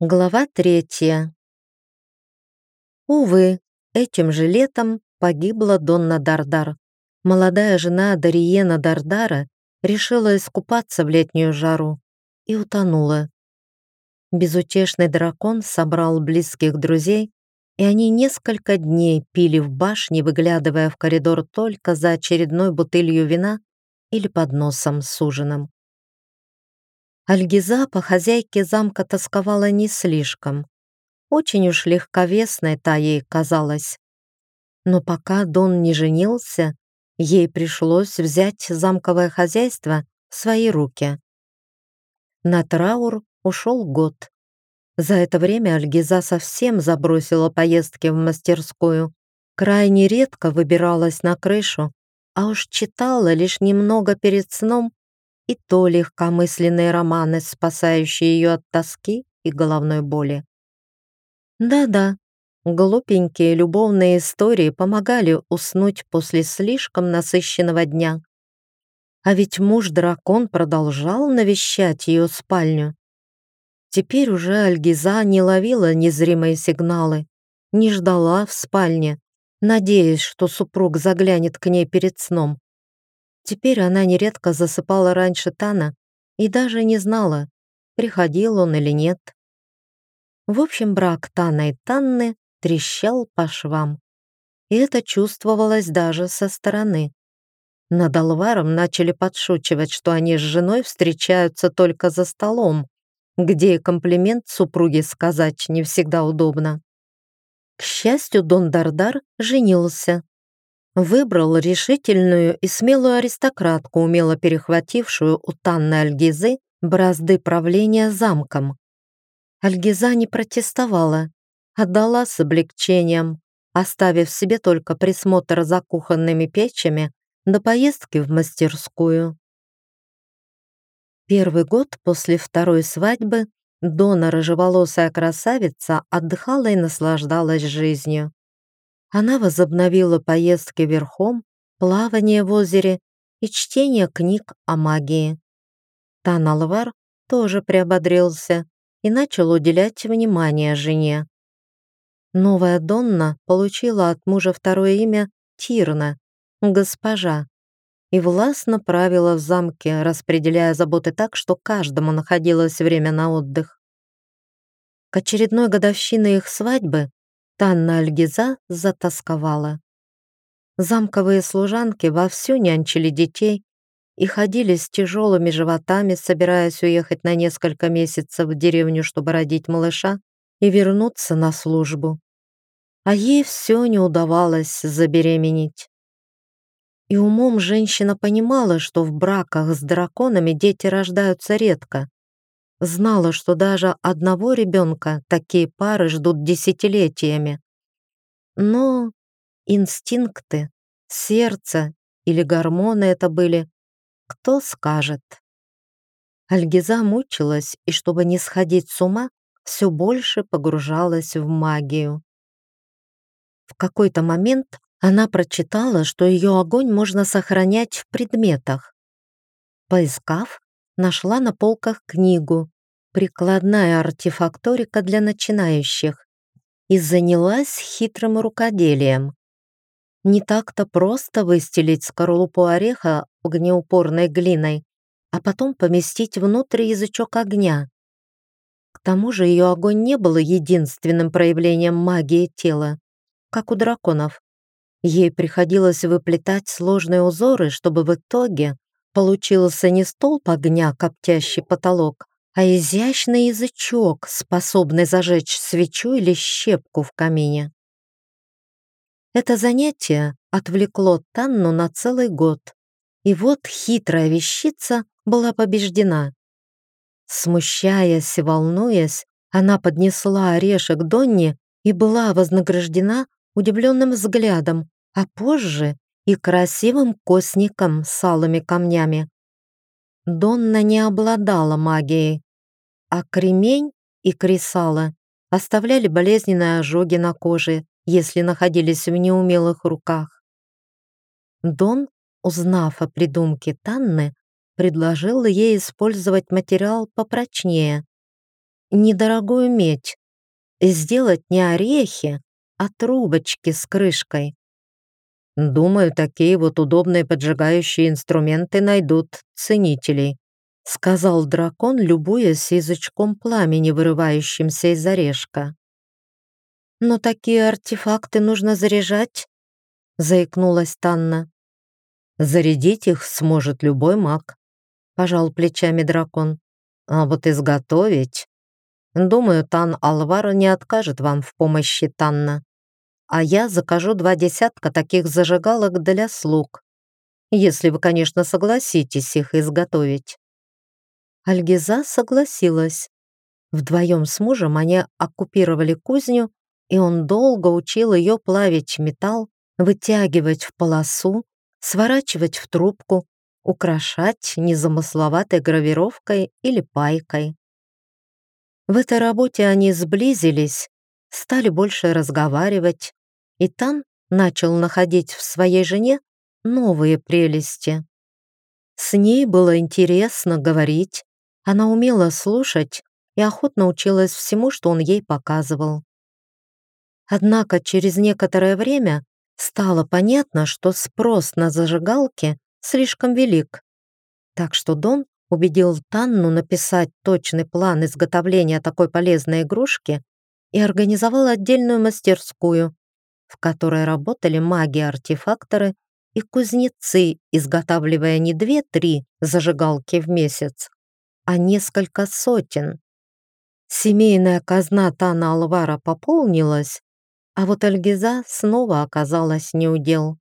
Глава третья. Увы, этим же летом погибла Донна Дардар. Молодая жена Дариена Дардара решила искупаться в летнюю жару и утонула. Безутешный дракон собрал близких друзей, и они несколько дней пили в башне, выглядывая в коридор только за очередной бутылью вина или подносом с ужином. Альгиза по хозяйке замка тосковала не слишком. Очень уж легковесной та ей казалась. Но пока Дон не женился, ей пришлось взять замковое хозяйство в свои руки. На траур ушел год. За это время Альгиза совсем забросила поездки в мастерскую, крайне редко выбиралась на крышу, а уж читала лишь немного перед сном и то легкомысленные романы, спасающие ее от тоски и головной боли. Да-да, глупенькие любовные истории помогали уснуть после слишком насыщенного дня. А ведь муж-дракон продолжал навещать ее спальню. Теперь уже Альгиза не ловила незримые сигналы, не ждала в спальне, надеясь, что супруг заглянет к ней перед сном. Теперь она нередко засыпала раньше Тана и даже не знала, приходил он или нет. В общем, брак Тана и Танны трещал по швам. И это чувствовалось даже со стороны. Над Алваром начали подшучивать, что они с женой встречаются только за столом, где комплимент супруге сказать не всегда удобно. К счастью, Дон Дардар женился Выбрал решительную и смелую аристократку, умело перехватившую у Танны Альгизы бразды правления замком. Альгиза не протестовала, отдала с облегчением, оставив себе только присмотр за кухонными печами до поездки в мастерскую. Первый год после второй свадьбы Дона рыжеволосая красавица отдыхала и наслаждалась жизнью. Она возобновила поездки верхом, плавание в озере и чтение книг о магии. Таналвар тоже приободрился и начал уделять внимание жене. Новая Донна получила от мужа второе имя Тирна, госпожа, и властно правила в замке, распределяя заботы так, что каждому находилось время на отдых. К очередной годовщине их свадьбы Танна Альгиза затасковала. Замковые служанки вовсю нянчили детей и ходили с тяжелыми животами, собираясь уехать на несколько месяцев в деревню, чтобы родить малыша и вернуться на службу. А ей все не удавалось забеременеть. И умом женщина понимала, что в браках с драконами дети рождаются редко, Знала, что даже одного ребенка такие пары ждут десятилетиями. Но инстинкты, сердце или гормоны это были, кто скажет. Альгиза мучилась и, чтобы не сходить с ума, все больше погружалась в магию. В какой-то момент она прочитала, что ее огонь можно сохранять в предметах. Поискав, нашла на полках книгу «Прикладная артефакторика для начинающих» и занялась хитрым рукоделием. Не так-то просто выстелить скорлупу ореха огнеупорной глиной, а потом поместить внутрь язычок огня. К тому же ее огонь не был единственным проявлением магии тела, как у драконов. Ей приходилось выплетать сложные узоры, чтобы в итоге Получился не столб огня, коптящий потолок, а изящный язычок, способный зажечь свечу или щепку в камине. Это занятие отвлекло Танну на целый год, и вот хитрая вещица была побеждена. Смущаясь и волнуясь, она поднесла орешек Донни и была вознаграждена удивленным взглядом, а позже и красивым костником с алыми камнями. Донна не обладала магией, а кремень и кресало оставляли болезненные ожоги на коже, если находились в неумелых руках. Дон, узнав о придумке Танны, предложил ей использовать материал попрочнее. недорогую медь и сделать не орехи, а трубочки с крышкой. Думаю, такие вот удобные поджигающие инструменты найдут ценителей, сказал дракон, любуясь язычком пламени, вырывающимся из орешка. «Но такие артефакты нужно заряжать», — заикнулась Танна. «Зарядить их сможет любой маг», — пожал плечами дракон. «А вот изготовить...» «Думаю, Тан Алвара не откажет вам в помощи, Танна а я закажу два десятка таких зажигалок для слуг, если вы, конечно, согласитесь их изготовить». Альгиза согласилась. Вдвоем с мужем они оккупировали кузню, и он долго учил ее плавить металл, вытягивать в полосу, сворачивать в трубку, украшать незамысловатой гравировкой или пайкой. В этой работе они сблизились, стали больше разговаривать, и Тан начал находить в своей жене новые прелести. С ней было интересно говорить, она умела слушать и охотно училась всему, что он ей показывал. Однако через некоторое время стало понятно, что спрос на зажигалки слишком велик. Так что Дон убедил Танну написать точный план изготовления такой полезной игрушки и организовал отдельную мастерскую, в которой работали маги-артефакторы и кузнецы, изготавливая не две-три зажигалки в месяц, а несколько сотен. Семейная казна Тана Алвара пополнилась, а вот Альгиза снова оказалась неудел.